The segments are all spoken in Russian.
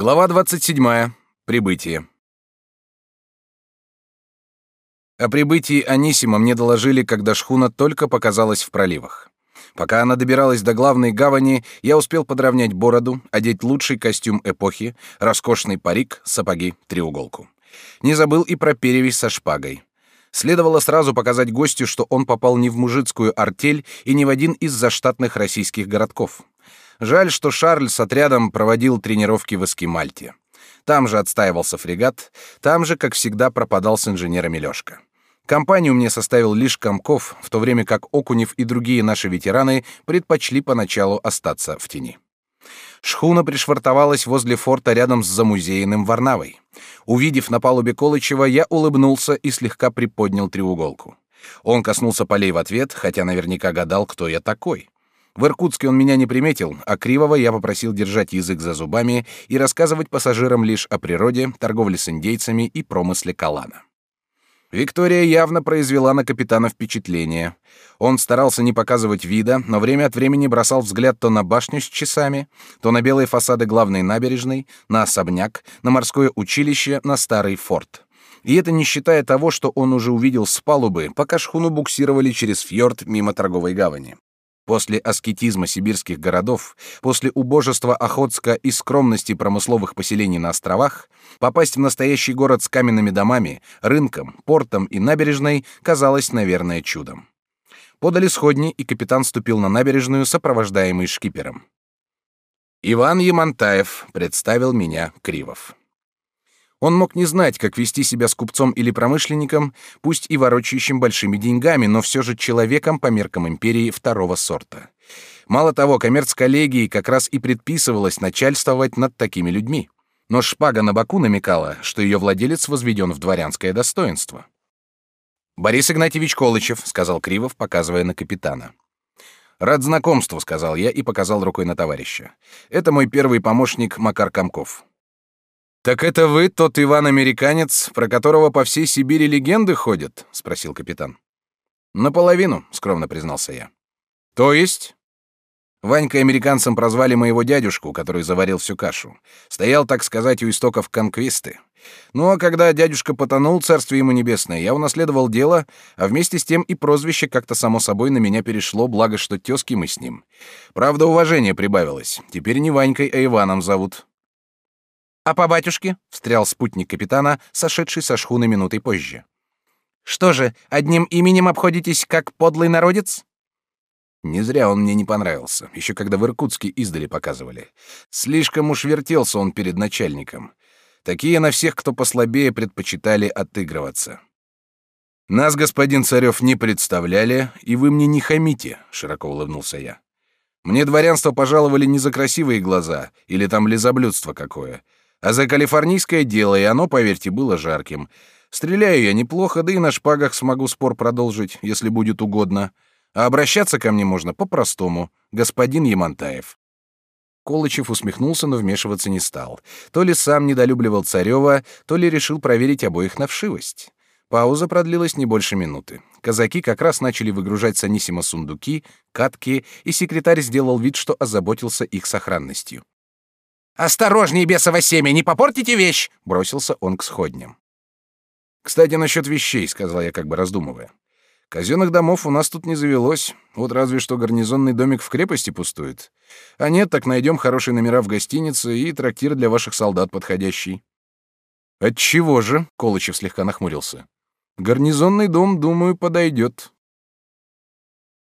Глава 27. Прибытие. О прибытии Анисима мне доложили, когда шхуна только показалась в проливах. Пока она добиралась до главной гавани, я успел подровнять бороду, одеть лучший костюм эпохи, роскошный парик, сапоги, треуголку. Не забыл и про перевязь со шпагой. Следовало сразу показать гостю, что он попал не в мужицкую артель и не в один из заштатных российских городков. Жаль, что Шарль с отрядом проводил тренировки в Эскимальте. Там же отстаивался фрегат, там же, как всегда, пропадал с инженерами Лёшка. Компанию мне составил лишь Комков, в то время как Окунев и другие наши ветераны предпочли поначалу остаться в тени. Шхуна пришвартовалась возле форта рядом с замузеянным Варнавой. Увидев на палубе Колычева, я улыбнулся и слегка приподнял треуголку. Он коснулся полей в ответ, хотя наверняка гадал, кто я такой. В Иркутске он меня не приметил, а Кривого я попросил держать язык за зубами и рассказывать пассажирам лишь о природе, торговле с индейцами и промысле Калана. Виктория явно произвела на капитана впечатление. Он старался не показывать вида, но время от времени бросал взгляд то на башню с часами, то на белые фасады главной набережной, на особняк, на морское училище, на старый форт. И это не считая того, что он уже увидел с палубы, пока шхуну буксировали через фьорд мимо торговой гавани. После аскетизма сибирских городов, после убожества Охотска и скромности промысловых поселений на островах, попасть в настоящий город с каменными домами, рынком, портом и набережной казалось, наверное, чудом. Подали сходни, и капитан ступил на набережную, сопровождаемый шкипером. Иван Ямантаев представил меня Кривов. Он мог не знать, как вести себя с купцом или промышленником, пусть и ворочающим большими деньгами, но все же человеком по меркам империи второго сорта. Мало того, коммерц-коллегии как раз и предписывалось начальствовать над такими людьми. Но шпага на боку намекала, что ее владелец возведен в дворянское достоинство. «Борис Игнатьевич Колычев», — сказал Кривов, показывая на капитана. «Рад знакомству», — сказал я и показал рукой на товарища. «Это мой первый помощник Макар Комков». Так это вы тот Иван-американец, про которого по всей Сибири легенды ходят, спросил капитан. Наполовину, скромно признался я. То есть? Ванькой американцем прозвали моего дядюшку, который заварил всю кашу. Стоял, так сказать, у истоков конквисты. Ну а когда дядюшка потонул, царствие ему небесное, я унаследовал дело, а вместе с тем и прозвище как-то само собой на меня перешло, благо что тёзки мы с ним. Правда, уважение прибавилось. Теперь не Ванькой, а Иваном зовут. А по батюшке? встрял спутник капитана, сошедший со шхуны минутой позже. Что же, одним именем обходитесь как подлый народец? Не зря он мне не понравился, еще когда в Иркутске издали показывали. Слишком уж вертелся он перед начальником. Такие на всех, кто послабее, предпочитали отыгрываться. Нас, господин Царев, не представляли, и вы мне не хамите, широко улыбнулся я. Мне дворянство пожаловали не за красивые глаза или там лизоблюдство какое, а за калифорнийское дело, и оно, поверьте, было жарким. Стреляю я неплохо, да и на шпагах смогу спор продолжить, если будет угодно. А обращаться ко мне можно по-простому, господин Ямантаев. Колычев усмехнулся, но вмешиваться не стал. То ли сам недолюбливал Царева, то ли решил проверить обоих на вшивость. Пауза продлилась не больше минуты. Казаки как раз начали выгружать с сундуки, катки, и секретарь сделал вид, что озаботился их сохранностью. «Осторожней, бесово семя, не попортите вещь!» — бросился он к сходням. «Кстати, насчет вещей», — сказал я, как бы раздумывая. «Казенных домов у нас тут не завелось, вот разве что гарнизонный домик в крепости пустует. А нет, так найдем хорошие номера в гостинице и трактир для ваших солдат подходящий». «Отчего же?» — Колычев слегка нахмурился. «Гарнизонный дом, думаю, подойдет.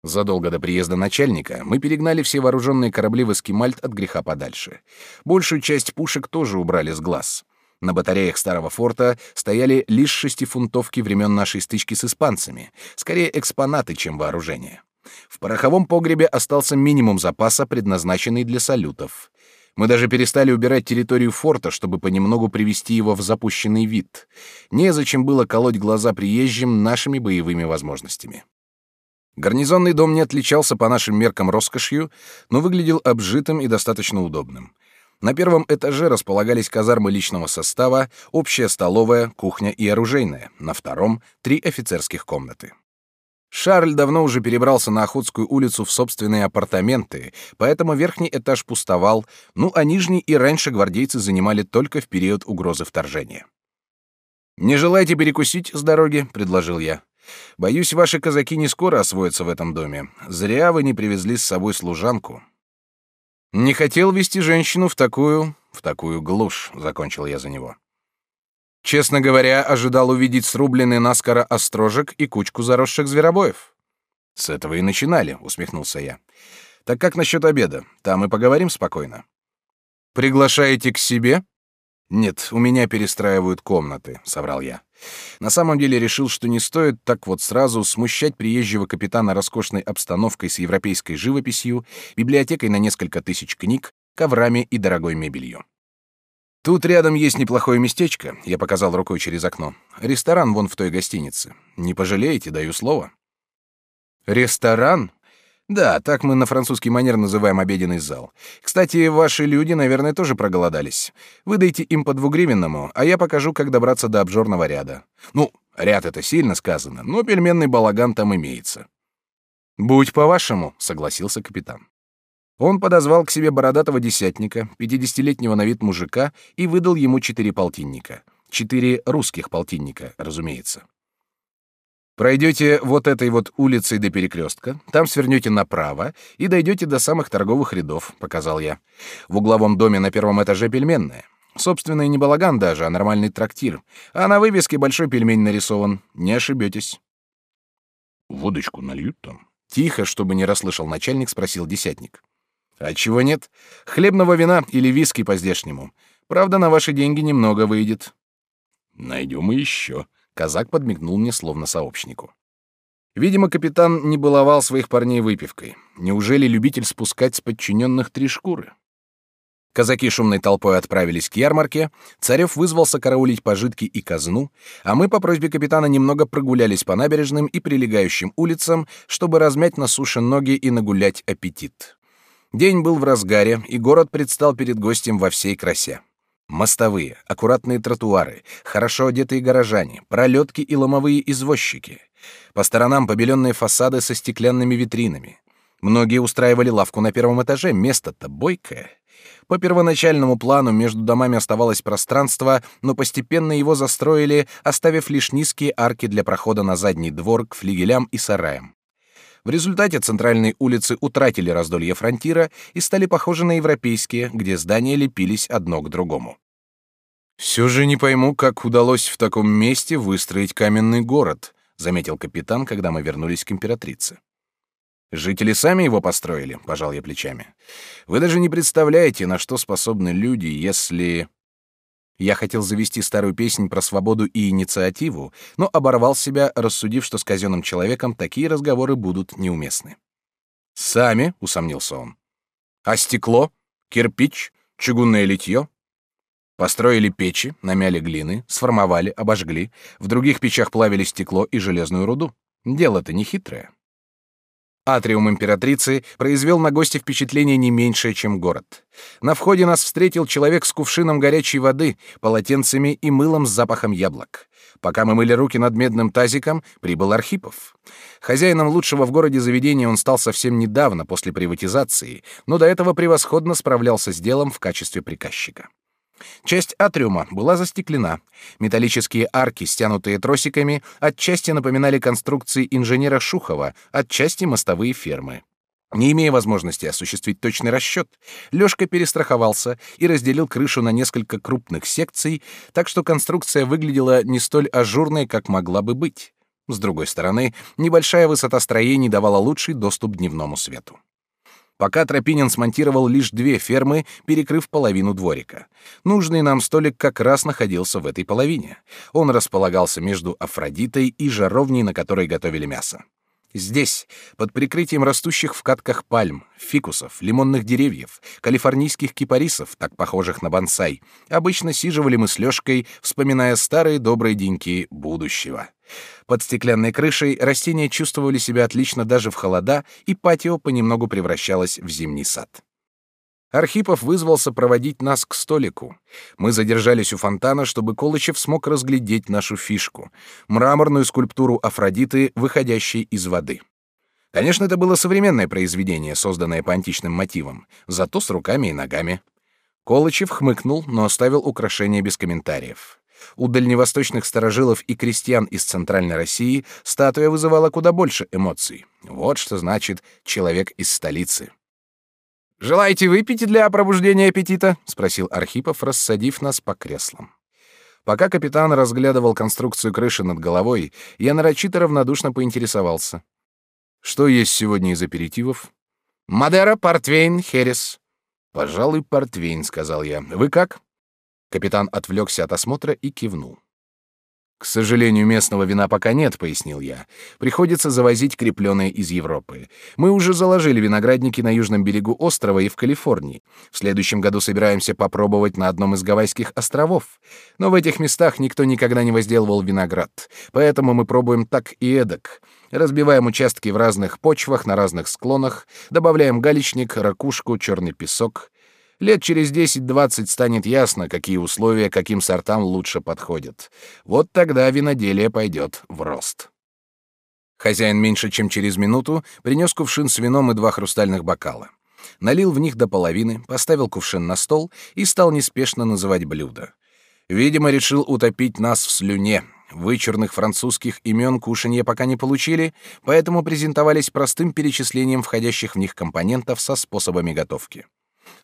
Задолго до приезда начальника мы перегнали все вооруженные корабли в Эскимальт от греха подальше. Большую часть пушек тоже убрали с глаз. На батареях старого форта стояли лишь шестифунтовки времен нашей стычки с испанцами, скорее экспонаты, чем вооружение. В пороховом погребе остался минимум запаса, предназначенный для салютов. Мы даже перестали убирать территорию форта, чтобы понемногу привести его в запущенный вид. Незачем было колоть глаза приезжим нашими боевыми возможностями. Гарнизонный дом не отличался по нашим меркам роскошью, но выглядел обжитым и достаточно удобным. На первом этаже располагались казармы личного состава, общая столовая, кухня и оружейная. На втором — три офицерских комнаты. Шарль давно уже перебрался на Охотскую улицу в собственные апартаменты, поэтому верхний этаж пустовал, ну а нижний и раньше гвардейцы занимали только в период угрозы вторжения. «Не желаете перекусить с дороги?» — предложил я. «Боюсь, ваши казаки не скоро освоятся в этом доме. Зря вы не привезли с собой служанку». «Не хотел вести женщину в такую... в такую глушь», — закончил я за него. Честно говоря, ожидал увидеть срубленный наскоро острожек и кучку заросших зверобоев. С этого и начинали, усмехнулся я. Так как насчет обеда? Там и поговорим спокойно. Приглашаете к себе? Нет, у меня перестраивают комнаты, соврал я. На самом деле решил, что не стоит так вот сразу смущать приезжего капитана роскошной обстановкой с европейской живописью, библиотекой на несколько тысяч книг, коврами и дорогой мебелью. Тут рядом есть неплохое местечко, я показал рукой через окно. Ресторан вон в той гостинице. Не пожалеете, даю слово. Ресторан? Да, так мы на французский манер называем обеденный зал. Кстати, ваши люди, наверное, тоже проголодались. Выдайте им по двугривенному, а я покажу, как добраться до обжорного ряда. Ну, ряд это сильно сказано, но пельменный балаган там имеется. Будь по-вашему, согласился капитан. Он подозвал к себе бородатого десятника, пятидесятилетнего на вид мужика, и выдал ему четыре полтинника. Четыре русских полтинника, разумеется. Пройдете вот этой вот улицей до перекрестка, там свернете направо и дойдете до самых торговых рядов, показал я. В угловом доме на первом этаже пельменная. Собственно, и не балаган даже, а нормальный трактир. А на вывеске большой пельмень нарисован. Не ошибетесь. Водочку нальют там? Тихо, чтобы не расслышал начальник, спросил десятник. А чего нет? Хлебного вина или виски по-здешнему. Правда, на ваши деньги немного выйдет. Найдем и еще. Казак подмигнул мне словно сообщнику. Видимо, капитан не баловал своих парней выпивкой. Неужели любитель спускать с подчиненных три шкуры? Казаки шумной толпой отправились к ярмарке, Царев вызвался караулить пожитки и казну, а мы по просьбе капитана немного прогулялись по набережным и прилегающим улицам, чтобы размять на суше ноги и нагулять аппетит. День был в разгаре, и город предстал перед гостем во всей красе. Мостовые, аккуратные тротуары, хорошо одетые горожане, пролетки и ломовые извозчики. По сторонам побеленные фасады со стеклянными витринами. Многие устраивали лавку на первом этаже, место-то бойкое. По первоначальному плану между домами оставалось пространство, но постепенно его застроили, оставив лишь низкие арки для прохода на задний двор к флигелям и сараям. В результате центральные улицы утратили раздолье фронтира и стали похожи на европейские, где здания лепились одно к другому. «Все же не пойму, как удалось в таком месте выстроить каменный город», заметил капитан, когда мы вернулись к императрице. «Жители сами его построили», — пожал я плечами. «Вы даже не представляете, на что способны люди, если...» Я хотел завести старую песнь про свободу и инициативу, но оборвал себя, рассудив, что с казенным человеком такие разговоры будут неуместны. «Сами?» — усомнился он. «А стекло? Кирпич? Чугунное литье?» Построили печи, намяли глины, сформовали, обожгли. В других печах плавили стекло и железную руду. Дело-то не хитрое. Атриум императрицы произвел на гостя впечатление не меньшее, чем город. На входе нас встретил человек с кувшином горячей воды, полотенцами и мылом с запахом яблок. Пока мы мыли руки над медным тазиком, прибыл Архипов. Хозяином лучшего в городе заведения он стал совсем недавно, после приватизации, но до этого превосходно справлялся с делом в качестве приказчика. Часть атриума была застеклена. Металлические арки, стянутые тросиками, отчасти напоминали конструкции инженера Шухова, отчасти мостовые фермы. Не имея возможности осуществить точный расчет, Лёшка перестраховался и разделил крышу на несколько крупных секций, так что конструкция выглядела не столь ажурной, как могла бы быть. С другой стороны, небольшая высота строений давала лучший доступ дневному свету пока Тропинин смонтировал лишь две фермы, перекрыв половину дворика. Нужный нам столик как раз находился в этой половине. Он располагался между Афродитой и жаровней, на которой готовили мясо. Здесь, под прикрытием растущих в катках пальм, фикусов, лимонных деревьев, калифорнийских кипарисов, так похожих на бонсай, обычно сиживали мы с Лёшкой, вспоминая старые добрые деньки будущего. Под стеклянной крышей растения чувствовали себя отлично даже в холода, и патио понемногу превращалось в зимний сад. Архипов вызвался проводить нас к столику. Мы задержались у фонтана, чтобы Колычев смог разглядеть нашу фишку — мраморную скульптуру Афродиты, выходящей из воды. Конечно, это было современное произведение, созданное по античным мотивам, зато с руками и ногами. Колычев хмыкнул, но оставил украшение без комментариев. У дальневосточных старожилов и крестьян из Центральной России статуя вызывала куда больше эмоций. Вот что значит «человек из столицы». «Желаете выпить для пробуждения аппетита?» — спросил Архипов, рассадив нас по креслам. Пока капитан разглядывал конструкцию крыши над головой, я нарочито равнодушно поинтересовался. «Что есть сегодня из аперитивов?» «Мадера, портвейн, херес». «Пожалуй, портвейн», — сказал я. «Вы как?» Капитан отвлекся от осмотра и кивнул. К сожалению, местного вина пока нет, пояснил я. Приходится завозить крепленное из Европы. Мы уже заложили виноградники на южном берегу острова и в Калифорнии. В следующем году собираемся попробовать на одном из Гавайских островов. Но в этих местах никто никогда не возделывал виноград, поэтому мы пробуем так и эдак. Разбиваем участки в разных почвах, на разных склонах, добавляем галечник, ракушку, черный песок. Лет через 10-20 станет ясно, какие условия каким сортам лучше подходят. Вот тогда виноделие пойдет в рост. Хозяин меньше чем через минуту принес кувшин с вином и два хрустальных бокала. Налил в них до половины, поставил кувшин на стол и стал неспешно называть блюда. Видимо, решил утопить нас в слюне. Вычурных французских имен кушанье пока не получили, поэтому презентовались простым перечислением входящих в них компонентов со способами готовки.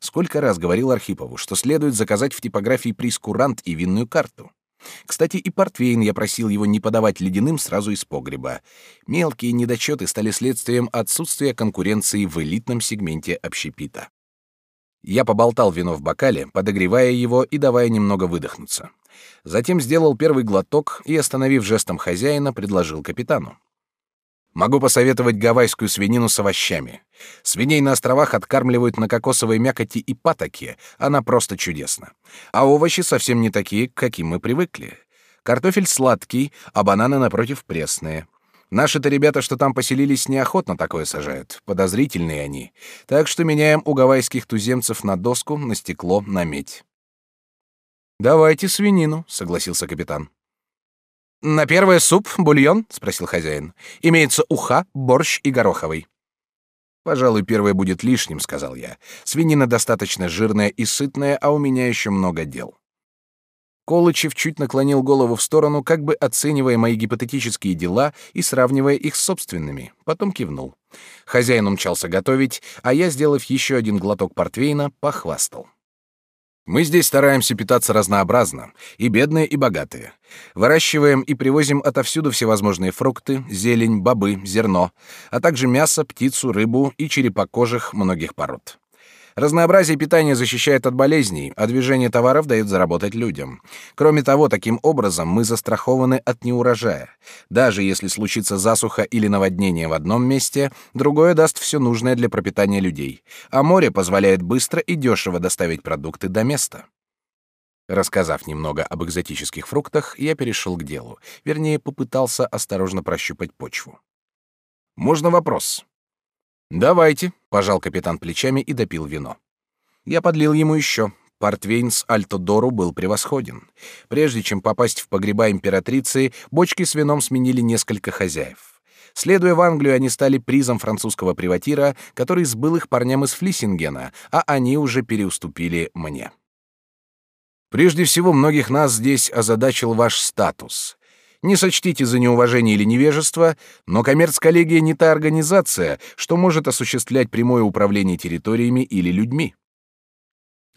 Сколько раз говорил Архипову, что следует заказать в типографии прескурант и винную карту. Кстати, и портвейн я просил его не подавать ледяным сразу из погреба. Мелкие недочеты стали следствием отсутствия конкуренции в элитном сегменте общепита. Я поболтал вино в бокале, подогревая его и давая немного выдохнуться. Затем сделал первый глоток и, остановив жестом хозяина, предложил капитану. Могу посоветовать гавайскую свинину с овощами. Свиней на островах откармливают на кокосовой мякоти и патоке, она просто чудесна. А овощи совсем не такие, к каким мы привыкли. Картофель сладкий, а бананы, напротив, пресные. Наши-то ребята, что там поселились, неохотно такое сажают. Подозрительные они. Так что меняем у гавайских туземцев на доску, на стекло, на медь. «Давайте свинину», — согласился капитан. «На первое суп, бульон?» — спросил хозяин. «Имеется уха, борщ и гороховый». «Пожалуй, первое будет лишним», — сказал я. «Свинина достаточно жирная и сытная, а у меня еще много дел». Колычев чуть наклонил голову в сторону, как бы оценивая мои гипотетические дела и сравнивая их с собственными. Потом кивнул. Хозяин умчался готовить, а я, сделав еще один глоток портвейна, похвастал. Мы здесь стараемся питаться разнообразно, и бедные, и богатые. Выращиваем и привозим отовсюду всевозможные фрукты, зелень, бобы, зерно, а также мясо, птицу, рыбу и черепокожих многих пород. Разнообразие питания защищает от болезней, а движение товаров дает заработать людям. Кроме того, таким образом мы застрахованы от неурожая. Даже если случится засуха или наводнение в одном месте, другое даст все нужное для пропитания людей, а море позволяет быстро и дешево доставить продукты до места. Рассказав немного об экзотических фруктах, я перешел к делу, вернее, попытался осторожно прощупать почву. Можно вопрос? «Давайте», — пожал капитан плечами и допил вино. Я подлил ему еще. Портвейн с Альто-Дору был превосходен. Прежде чем попасть в погреба императрицы, бочки с вином сменили несколько хозяев. Следуя в Англию, они стали призом французского приватира, который сбыл их парням из Флиссингена, а они уже переуступили мне. Прежде всего, многих нас здесь озадачил ваш статус. Не сочтите за неуважение или невежество, но коммерц-коллегия не та организация, что может осуществлять прямое управление территориями или людьми.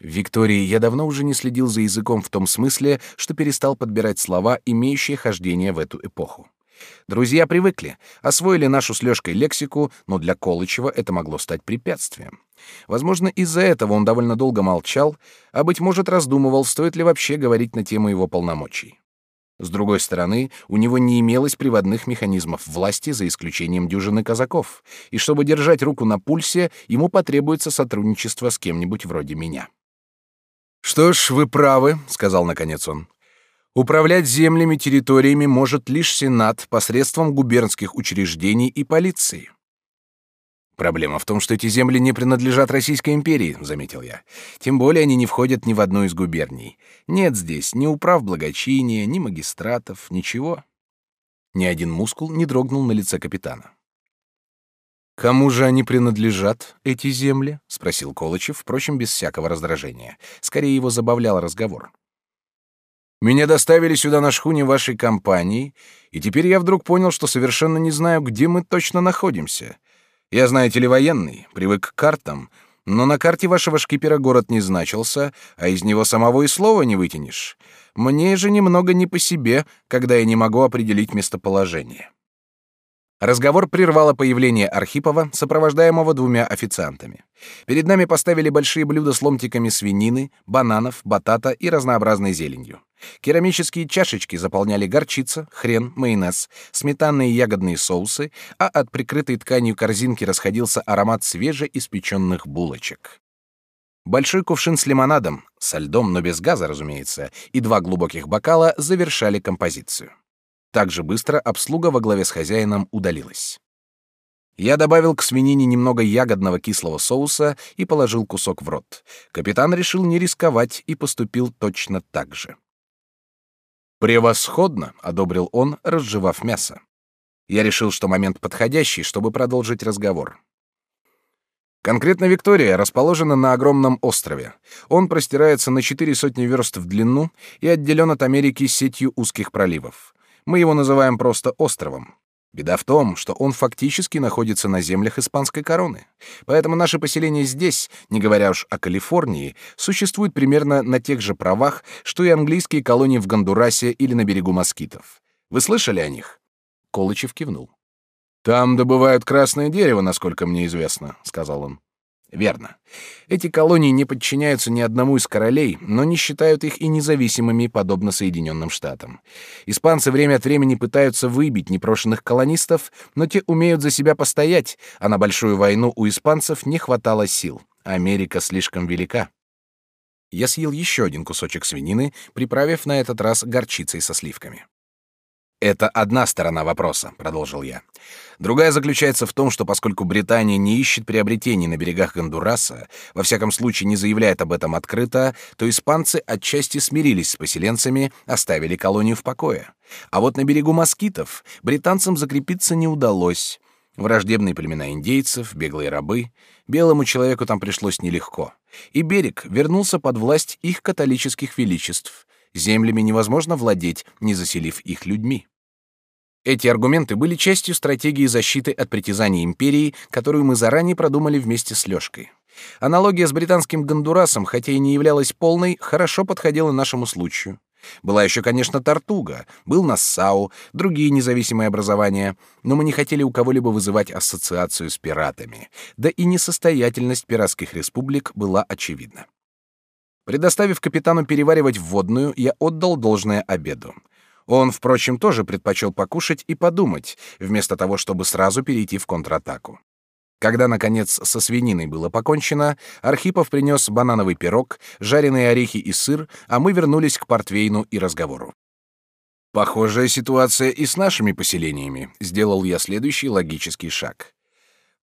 Виктории я давно уже не следил за языком в том смысле, что перестал подбирать слова, имеющие хождение в эту эпоху. Друзья привыкли, освоили нашу с Лёшкой лексику, но для Колычева это могло стать препятствием. Возможно, из-за этого он довольно долго молчал, а, быть может, раздумывал, стоит ли вообще говорить на тему его полномочий. С другой стороны, у него не имелось приводных механизмов власти за исключением дюжины казаков, и чтобы держать руку на пульсе, ему потребуется сотрудничество с кем-нибудь вроде меня. «Что ж, вы правы», — сказал наконец он. «Управлять землями, территориями может лишь Сенат посредством губернских учреждений и полиции». Проблема в том, что эти земли не принадлежат Российской империи, заметил я. Тем более они не входят ни в одну из губерний. Нет здесь ни управ благочиния, ни магистратов, ничего. Ни один мускул не дрогнул на лице капитана. Кому же они принадлежат, эти земли? спросил Колычев, впрочем, без всякого раздражения. Скорее его забавлял разговор. Меня доставили сюда на шхуне вашей компании, и теперь я вдруг понял, что совершенно не знаю, где мы точно находимся. Я, знаете ли, военный, привык к картам, но на карте вашего шкипера город не значился, а из него самого и слова не вытянешь. Мне же немного не по себе, когда я не могу определить местоположение. Разговор прервало появление Архипова, сопровождаемого двумя официантами. Перед нами поставили большие блюда с ломтиками свинины, бананов, батата и разнообразной зеленью. Керамические чашечки заполняли горчица, хрен, майонез, сметанные и ягодные соусы, а от прикрытой тканью корзинки расходился аромат свежеиспеченных булочек. Большой кувшин с лимонадом, со льдом, но без газа, разумеется, и два глубоких бокала завершали композицию. Так же быстро обслуга во главе с хозяином удалилась. Я добавил к свинине немного ягодного кислого соуса и положил кусок в рот. Капитан решил не рисковать и поступил точно так же. «Превосходно!» — одобрил он, разжевав мясо. Я решил, что момент подходящий, чтобы продолжить разговор. Конкретно Виктория расположена на огромном острове. Он простирается на четыре сотни верст в длину и отделен от Америки сетью узких проливов. Мы его называем просто островом. Беда в том, что он фактически находится на землях испанской короны. Поэтому наше поселение здесь, не говоря уж о Калифорнии, существует примерно на тех же правах, что и английские колонии в Гондурасе или на берегу москитов. Вы слышали о них? Колычев кивнул. Там добывают красное дерево, насколько мне известно, сказал он. Верно. Эти колонии не подчиняются ни одному из королей, но не считают их и независимыми, подобно Соединенным Штатам. Испанцы время от времени пытаются выбить непрошенных колонистов, но те умеют за себя постоять, а на большую войну у испанцев не хватало сил. Америка слишком велика. Я съел еще один кусочек свинины, приправив на этот раз горчицей со сливками. Это одна сторона вопроса, продолжил я. Другая заключается в том, что поскольку Британия не ищет приобретений на берегах Гондураса, во всяком случае не заявляет об этом открыто, то испанцы отчасти смирились с поселенцами, оставили колонию в покое. А вот на берегу москитов британцам закрепиться не удалось. Враждебные племена индейцев, беглые рабы, белому человеку там пришлось нелегко. И берег вернулся под власть их католических величеств. Землями невозможно владеть, не заселив их людьми. Эти аргументы были частью стратегии защиты от притязаний империи, которую мы заранее продумали вместе с Лёшкой. Аналогия с британским Гондурасом, хотя и не являлась полной, хорошо подходила нашему случаю. Была еще, конечно, Тартуга, был Нассау, другие независимые образования, но мы не хотели у кого-либо вызывать ассоциацию с пиратами, да и несостоятельность пиратских республик была очевидна. Предоставив капитану переваривать вводную, я отдал должное обеду. Он, впрочем, тоже предпочел покушать и подумать, вместо того, чтобы сразу перейти в контратаку. Когда, наконец, со свининой было покончено, Архипов принес банановый пирог, жареные орехи и сыр, а мы вернулись к портвейну и разговору. «Похожая ситуация и с нашими поселениями», — сделал я следующий логический шаг.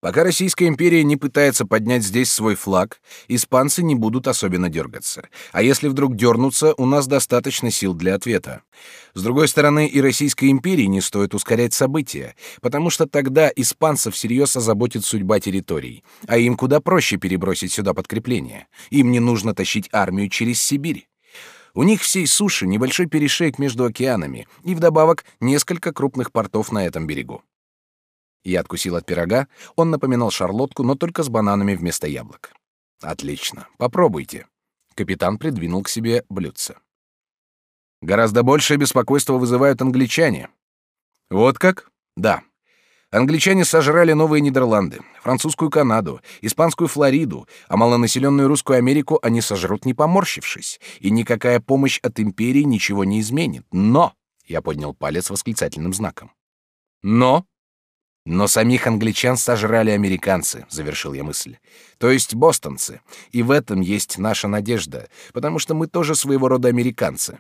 Пока Российская империя не пытается поднять здесь свой флаг, испанцы не будут особенно дергаться. А если вдруг дернутся, у нас достаточно сил для ответа. С другой стороны, и Российской империи не стоит ускорять события, потому что тогда испанцев всерьез озаботит судьба территорий, а им куда проще перебросить сюда подкрепление. Им не нужно тащить армию через Сибирь. У них всей суши небольшой перешейк между океанами и вдобавок несколько крупных портов на этом берегу. Я откусил от пирога, он напоминал шарлотку, но только с бананами вместо яблок. Отлично, попробуйте. Капитан придвинул к себе блюдце. Гораздо большее беспокойство вызывают англичане. Вот как? Да. Англичане сожрали новые Нидерланды, французскую Канаду, испанскую Флориду, а малонаселенную русскую Америку они сожрут не поморщившись, и никакая помощь от империи ничего не изменит. Но, я поднял палец восклицательным знаком. Но но самих англичан сожрали американцы, завершил я мысль. То есть бостонцы. И в этом есть наша надежда, потому что мы тоже своего рода американцы.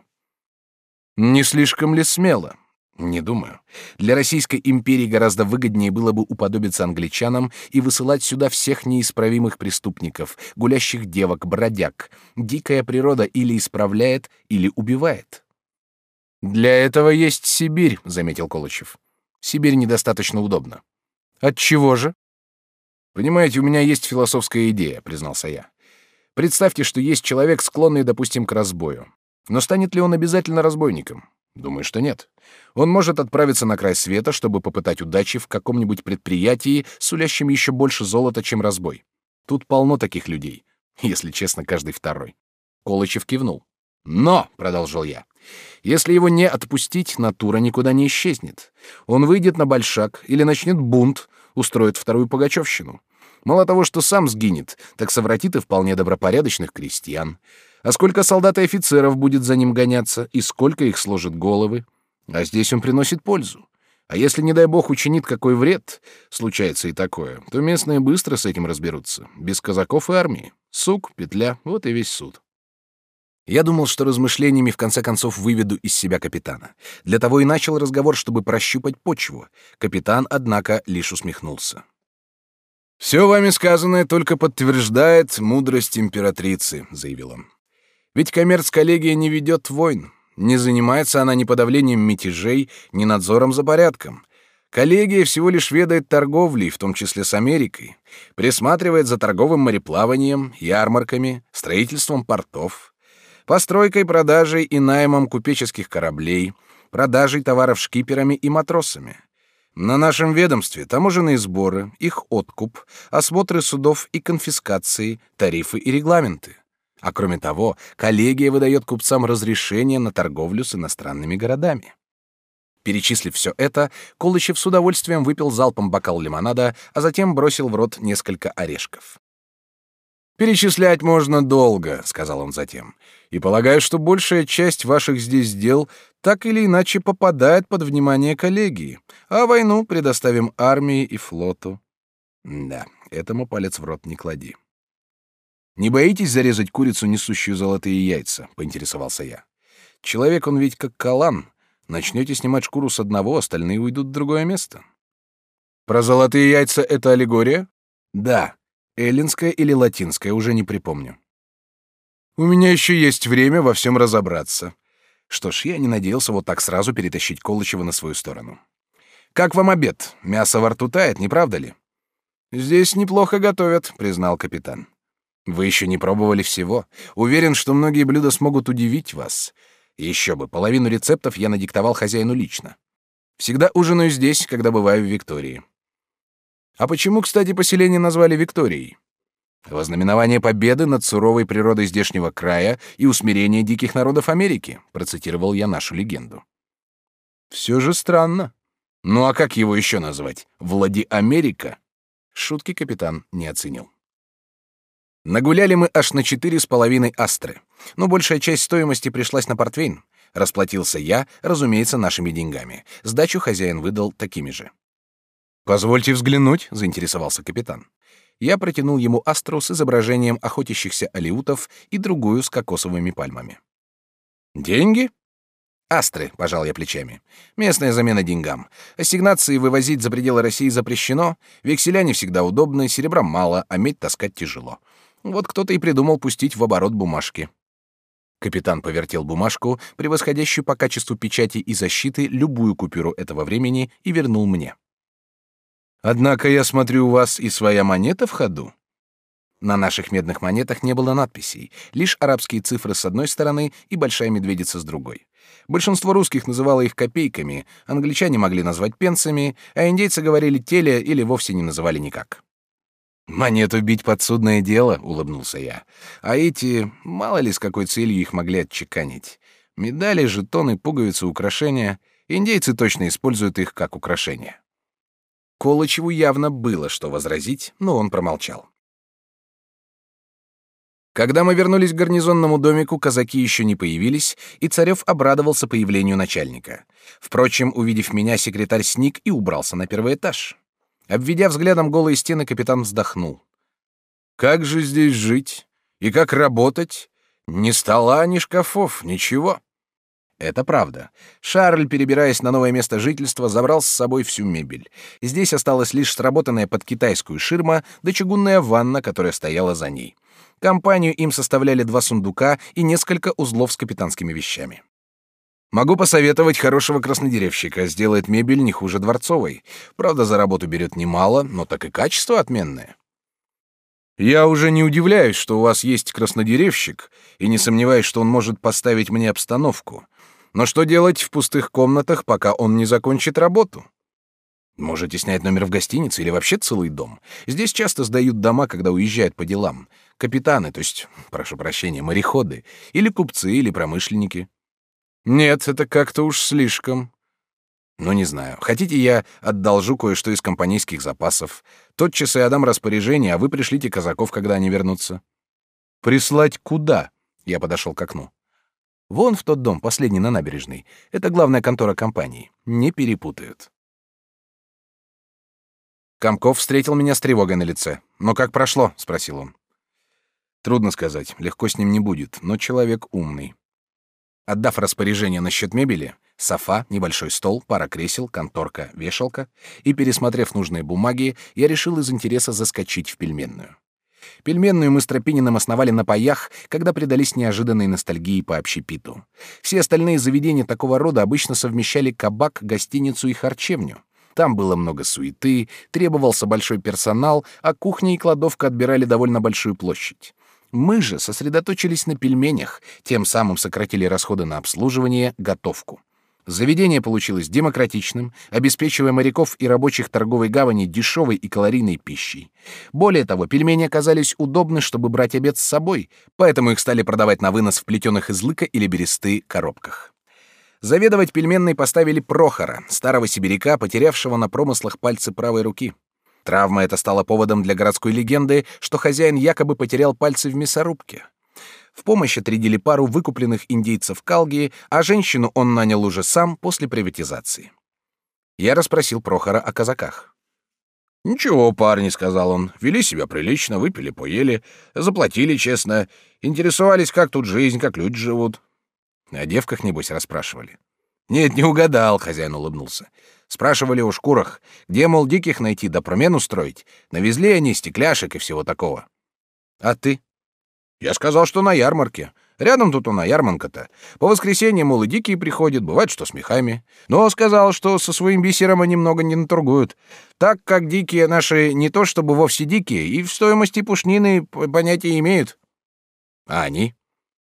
Не слишком ли смело? Не думаю. Для Российской империи гораздо выгоднее было бы уподобиться англичанам и высылать сюда всех неисправимых преступников, гулящих девок, бродяг. Дикая природа или исправляет, или убивает. Для этого есть Сибирь, заметил Колычев. Сибирь недостаточно удобна. От чего же? Понимаете, у меня есть философская идея, признался я. Представьте, что есть человек, склонный, допустим, к разбою. Но станет ли он обязательно разбойником? Думаю, что нет. Он может отправиться на край света, чтобы попытать удачи в каком-нибудь предприятии, сулящем еще больше золота, чем разбой. Тут полно таких людей. Если честно, каждый второй. Колычев кивнул. Но, продолжил я, если его не отпустить, натура никуда не исчезнет. Он выйдет на большак или начнет бунт, устроит вторую пугачевщину. Мало того, что сам сгинет, так совратит и вполне добропорядочных крестьян. А сколько солдат и офицеров будет за ним гоняться, и сколько их сложит головы? А здесь он приносит пользу. А если, не дай бог, учинит какой вред, случается и такое, то местные быстро с этим разберутся. Без казаков и армии. Сук, петля, вот и весь суд. Я думал, что размышлениями в конце концов выведу из себя капитана. Для того и начал разговор, чтобы прощупать почву. Капитан, однако, лишь усмехнулся. «Все вами сказанное только подтверждает мудрость императрицы», — заявил он. «Ведь коммерц-коллегия не ведет войн, не занимается она ни подавлением мятежей, ни надзором за порядком. Коллегия всего лишь ведает торговлей, в том числе с Америкой, присматривает за торговым мореплаванием, ярмарками, строительством портов, постройкой, продажей и наймом купеческих кораблей, продажей товаров шкиперами и матросами». На нашем ведомстве таможенные сборы, их откуп, осмотры судов и конфискации, тарифы и регламенты. А кроме того, коллегия выдает купцам разрешение на торговлю с иностранными городами. Перечислив все это, Колычев с удовольствием выпил залпом бокал лимонада, а затем бросил в рот несколько орешков. «Перечислять можно долго», — сказал он затем, «и полагаю, что большая часть ваших здесь дел так или иначе попадает под внимание коллегии, а войну предоставим армии и флоту». Да, этому палец в рот не клади. «Не боитесь зарезать курицу, несущую золотые яйца?» — поинтересовался я. «Человек он ведь как калан. Начнете снимать шкуру с одного, остальные уйдут в другое место». «Про золотые яйца это аллегория?» «Да. Эллинская или латинская, уже не припомню. У меня еще есть время во всем разобраться. Что ж, я не надеялся вот так сразу перетащить Колычева на свою сторону. Как вам обед? Мясо во рту тает, не правда ли? Здесь неплохо готовят, признал капитан. Вы еще не пробовали всего. Уверен, что многие блюда смогут удивить вас. Еще бы, половину рецептов я надиктовал хозяину лично. Всегда ужинаю здесь, когда бываю в Виктории. А почему, кстати, поселение назвали Викторией? Вознаменование победы над суровой природой здешнего края и усмирение диких народов Америки, процитировал я нашу легенду. Все же странно. Ну а как его еще назвать? Влади Америка? Шутки капитан не оценил. Нагуляли мы аж на четыре с половиной астры, но большая часть стоимости пришлась на портвейн. Расплатился я, разумеется, нашими деньгами. Сдачу хозяин выдал такими же. Позвольте взглянуть, заинтересовался капитан. Я протянул ему астру с изображением охотящихся алиутов и другую с кокосовыми пальмами. Деньги? Астры, пожал я плечами. Местная замена деньгам. Ассигнации вывозить за пределы России запрещено, векселя не всегда удобны, серебра мало, а медь таскать тяжело. Вот кто-то и придумал пустить в оборот бумажки. Капитан повертел бумажку, превосходящую по качеству печати и защиты любую купюру этого времени, и вернул мне. Однако я смотрю, у вас и своя монета в ходу. На наших медных монетах не было надписей, лишь арабские цифры с одной стороны и большая медведица с другой. Большинство русских называло их копейками, англичане могли назвать пенсами, а индейцы говорили теле или вовсе не называли никак. «Монету бить подсудное дело», — улыбнулся я. «А эти, мало ли с какой целью их могли отчеканить. Медали, жетоны, пуговицы, украшения. Индейцы точно используют их как украшения». Колычеву явно было что возразить, но он промолчал. Когда мы вернулись к гарнизонному домику, казаки еще не появились, и Царев обрадовался появлению начальника. Впрочем, увидев меня, секретарь сник и убрался на первый этаж. Обведя взглядом голые стены, капитан вздохнул. «Как же здесь жить? И как работать? Ни стола, ни шкафов, ничего». Это правда. Шарль, перебираясь на новое место жительства, забрал с собой всю мебель. Здесь осталась лишь сработанная под китайскую ширма да чугунная ванна, которая стояла за ней. Компанию им составляли два сундука и несколько узлов с капитанскими вещами. Могу посоветовать хорошего краснодеревщика, сделает мебель не хуже дворцовой. Правда, за работу берет немало, но так и качество отменное. Я уже не удивляюсь, что у вас есть краснодеревщик, и не сомневаюсь, что он может поставить мне обстановку. Но что делать в пустых комнатах, пока он не закончит работу? Можете снять номер в гостинице или вообще целый дом. Здесь часто сдают дома, когда уезжают по делам. Капитаны, то есть, прошу прощения, мореходы, или купцы, или промышленники. Нет, это как-то уж слишком. Ну, не знаю. Хотите, я одолжу кое-что из компанейских запасов. Тотчас и отдам распоряжение, а вы пришлите казаков, когда они вернутся. Прислать куда? Я подошел к окну. Вон в тот дом, последний на набережной. Это главная контора компании. Не перепутают. Комков встретил меня с тревогой на лице. «Но как прошло?» — спросил он. Трудно сказать, легко с ним не будет, но человек умный. Отдав распоряжение насчет мебели, софа, небольшой стол, пара кресел, конторка, вешалка, и пересмотрев нужные бумаги, я решил из интереса заскочить в пельменную. Пельменную мы с Тропининым основали на паях, когда предались неожиданной ностальгии по общепиту. Все остальные заведения такого рода обычно совмещали кабак, гостиницу и харчевню. Там было много суеты, требовался большой персонал, а кухня и кладовка отбирали довольно большую площадь. Мы же сосредоточились на пельменях, тем самым сократили расходы на обслуживание, готовку. Заведение получилось демократичным, обеспечивая моряков и рабочих торговой гавани дешевой и калорийной пищей. Более того, пельмени оказались удобны, чтобы брать обед с собой, поэтому их стали продавать на вынос в плетеных из лыка или бересты коробках. Заведовать пельменной поставили Прохора, старого сибиряка, потерявшего на промыслах пальцы правой руки. Травма эта стала поводом для городской легенды, что хозяин якобы потерял пальцы в мясорубке. В помощь отрядили пару выкупленных индейцев Калги, а женщину он нанял уже сам после приватизации. Я расспросил Прохора о казаках. «Ничего, парни», — сказал он, — «вели себя прилично, выпили, поели, заплатили честно, интересовались, как тут жизнь, как люди живут». О девках, небось, расспрашивали. «Нет, не угадал», — хозяин улыбнулся. «Спрашивали о шкурах, где, мол, диких найти да промену строить. Навезли они стекляшек и всего такого». «А ты?» Я сказал, что на ярмарке. Рядом тут у на ярманка-то. По воскресеньям, мол, и дикие приходят, бывает, что с мехами. Но сказал, что со своим бисером они много не наторгуют. Так как дикие наши не то чтобы вовсе дикие, и в стоимости пушнины понятия имеют. А они?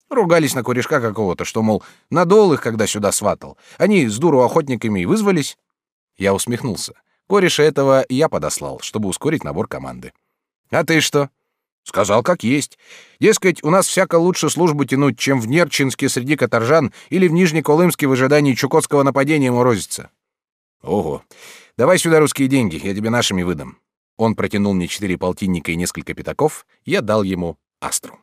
Ругались на корешка какого-то, что, мол, надол их, когда сюда сватал. Они с дуру охотниками и вызвались. Я усмехнулся. Кореша этого я подослал, чтобы ускорить набор команды. А ты что? Сказал, как есть. Дескать, у нас всяко лучше службу тянуть, чем в Нерчинске среди каторжан или в Нижнеколымске в ожидании чукотского нападения морозиться. Ого. Давай сюда русские деньги, я тебе нашими выдам. Он протянул мне четыре полтинника и несколько пятаков, я дал ему астру.